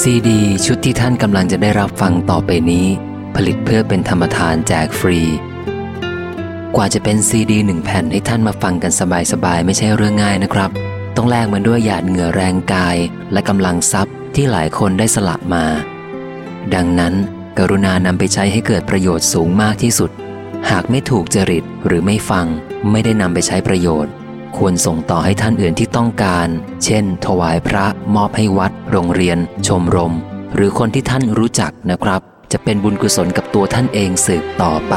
ซีดี ชุดที่ท่านกำลังจะได้รับฟังต่อไปนี้ ผลิตเพื่อเป็นธรรมทานแจกฟรี กว่าจะเป็นซีดีหนึ่งแผ่นให้ท่านมาฟังกันสบายๆ ไม่ใช่เรื่องง่ายนะครับ ต้องแลกมันด้วยหยาดเหงื่อแรงกาย และกำลังทรัพย์ที่หลายคนได้สละมา ดังนั้น กรุณานำไปใช้ให้เกิดประโยชน์สูงมากที่สุด หากไม่ถูกจริตหรือไม่ฟัง ไม่ได้นำไปใช้ประโยชน์ ควรส่งต่อให้ท่านอื่นที่ต้องการ เช่น ถวายพระมอบให้วัด โรงเรียน ชมรม หรือคนที่ท่านรู้จักนะครับ จะเป็นบุญกุศลกับตัวท่านเองสืบต่อไป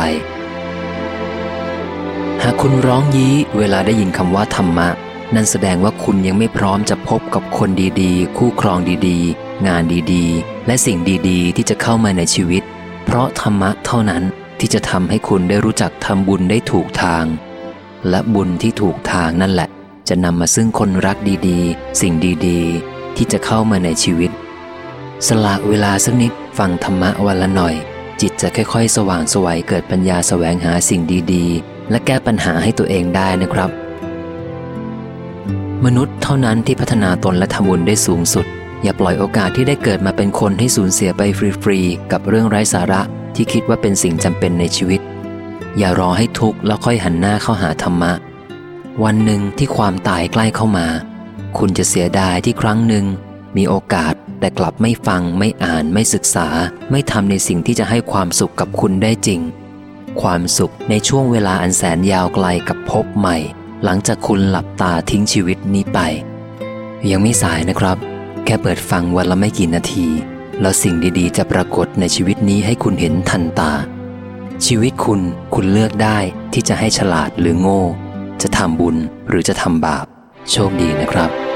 หากคุณร้องยี้เวลาได้ยินคำว่าธรรมะ นั่นแสดงว่าคุณยังไม่พร้อมจะพบกับคนดีๆ คู่ครองดีๆ งานดีๆ และสิ่งดีๆ ที่จะเข้ามาในชีวิต เพราะธรรมะเท่านั้นที่จะทำให้คุณได้รู้จักทำบุญได้ถูกทาง และบุญที่ถูกทางนั่นแหละ จะนำมาซึ่งคนรักดีๆ สิ่งดีๆ ที่จะเข้ามาในชีวิต สละเวลาสักนิดฟังธรรมะวันละหน่อย จิตจะค่อยๆ สว่างสวัยเกิดปัญญาสแสวงหาสิ่งดีๆ และแก้ปัญหาให้ตัวเองได้นะครับ มนุษย์เท่านั้นที่พัฒนาตนและทำบุญได้สูงสุด อย่าปล่อยโอกาสที่ได้เกิดมาเป็นคนให้สูญเสียไปฟรีๆกับเรื่องไร้สาระที่คิดว่าเป็นสิ่งจำเป็นในชีวิต อย่ารอให้ทุกข์แล้วค่อยหันหน้าเข้าหาธรรมะ วันหนึ่งที่ความตายใกล้เข้ามา คุณจะเสียดายที่ครั้งหนึ่ง มีโอกาสแต่กลับไม่ฟังไม่อ่านไม่ศึกษา ไม่ทำในสิ่งที่จะให้ความสุขกับคุณได้จริง ความสุขในช่วงเวลาอันแสนยาวไกลกับพบใหม่ หลังจากคุณหลับตาทิ้งชีวิตนี้ไป ยังไม่สายนะครับ แค่เปิดฟังวันละไม่กี่นาที แล้วสิ่งดีๆ จะปรากฏในชีวิตนี้ให้คุณเห็นทันตา ชีวิตคุณคุณเลือกได้ที่จะให้ฉลาดหรือโง่ จะทำบุญหรือจะทำบาป โชคดีนะครับ